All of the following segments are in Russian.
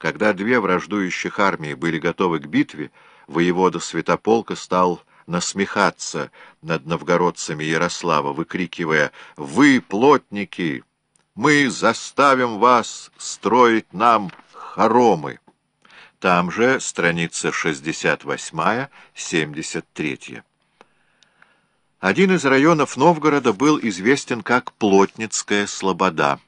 Когда две враждующих армии были готовы к битве, воевода Святополка стал насмехаться над новгородцами Ярослава, выкрикивая «Вы, плотники, мы заставим вас строить нам хоромы!» Там же страница 68-73. Один из районов Новгорода был известен как Плотницкая Слобода.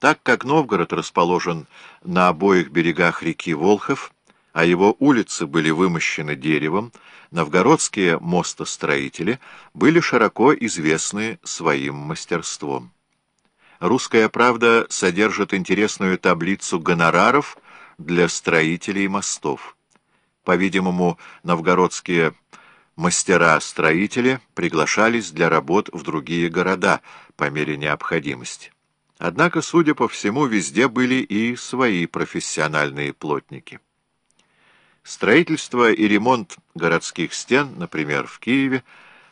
Так как Новгород расположен на обоих берегах реки Волхов, а его улицы были вымощены деревом, новгородские мостостроители были широко известны своим мастерством. «Русская правда» содержит интересную таблицу гонораров для строителей мостов. По-видимому, новгородские мастера-строители приглашались для работ в другие города по мере необходимости. Однако, судя по всему, везде были и свои профессиональные плотники. Строительство и ремонт городских стен, например, в Киеве,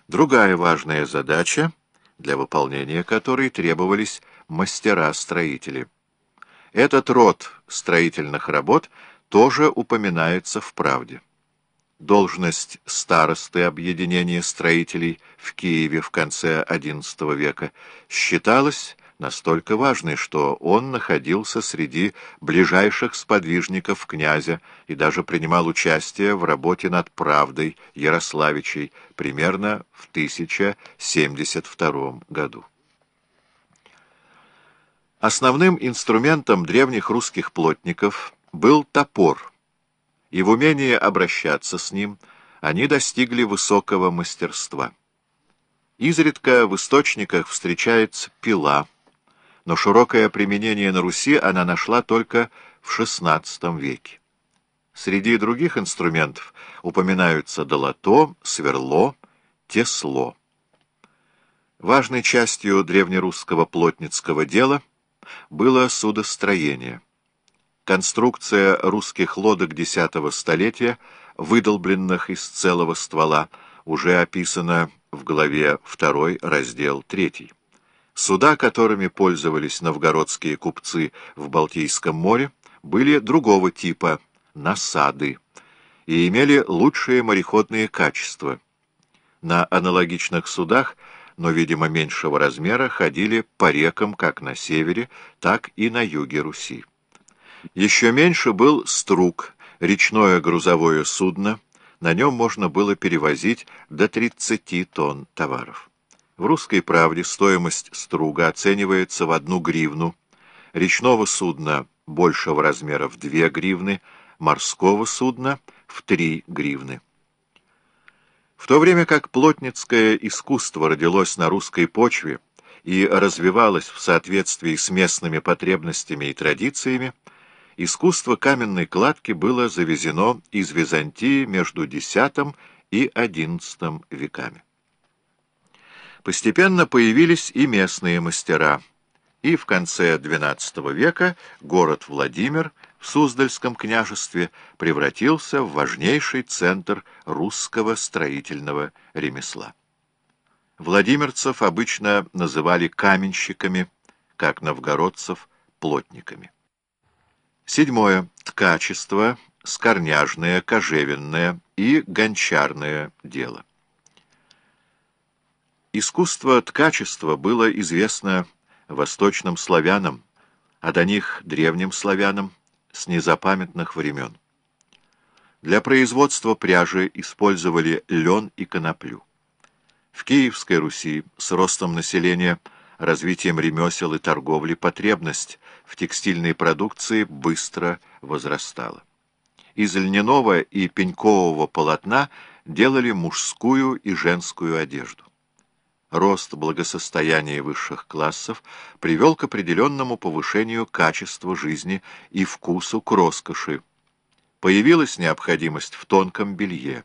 другая важная задача, для выполнения которой требовались мастера-строители. Этот род строительных работ тоже упоминается в «Правде». Должность старосты объединения строителей в Киеве в конце XI века считалась настолько важный, что он находился среди ближайших сподвижников князя и даже принимал участие в работе над правдой Ярославичей примерно в 1072 году. Основным инструментом древних русских плотников был топор, и в умении обращаться с ним они достигли высокого мастерства. Изредка в источниках встречается пила – но широкое применение на Руси она нашла только в XVI веке. Среди других инструментов упоминаются долото, сверло, тесло. Важной частью древнерусского плотницкого дела было судостроение. Конструкция русских лодок X столетия, выдолбленных из целого ствола, уже описана в главе 2, раздел 3. Суда, которыми пользовались новгородские купцы в Балтийском море, были другого типа — насады, и имели лучшие мореходные качества. На аналогичных судах, но, видимо, меньшего размера, ходили по рекам как на севере, так и на юге Руси. Еще меньше был струк, речное грузовое судно, на нем можно было перевозить до 30 тонн товаров. В «Русской правде» стоимость струга оценивается в одну гривну, речного судна большего размера в две гривны, морского судна в три гривны. В то время как плотницкое искусство родилось на русской почве и развивалось в соответствии с местными потребностями и традициями, искусство каменной кладки было завезено из Византии между X и XI веками. Постепенно появились и местные мастера, и в конце XII века город Владимир в Суздальском княжестве превратился в важнейший центр русского строительного ремесла. Владимирцев обычно называли каменщиками, как новгородцев — плотниками. Седьмое. Ткачество, скорняжное, кожевенное и гончарное дело. Искусство ткачества было известно восточным славянам, а до них древним славянам с незапамятных времен. Для производства пряжи использовали лен и коноплю. В Киевской Руси с ростом населения, развитием ремесел и торговли потребность в текстильной продукции быстро возрастала. Из льняного и пенькового полотна делали мужскую и женскую одежду рост благосостояния высших классов привел к определенному повышению качества жизни и вкусу к роскоши. Появилась необходимость в тонком белье.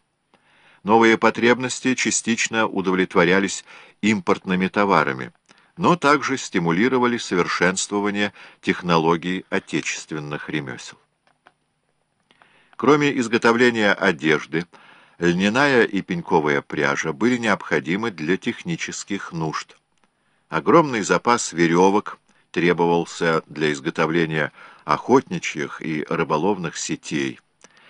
Новые потребности частично удовлетворялись импортными товарами, но также стимулировали совершенствование технологий отечественных ремесел. Кроме изготовления одежды, Льняная и пеньковая пряжа были необходимы для технических нужд. Огромный запас веревок требовался для изготовления охотничьих и рыболовных сетей,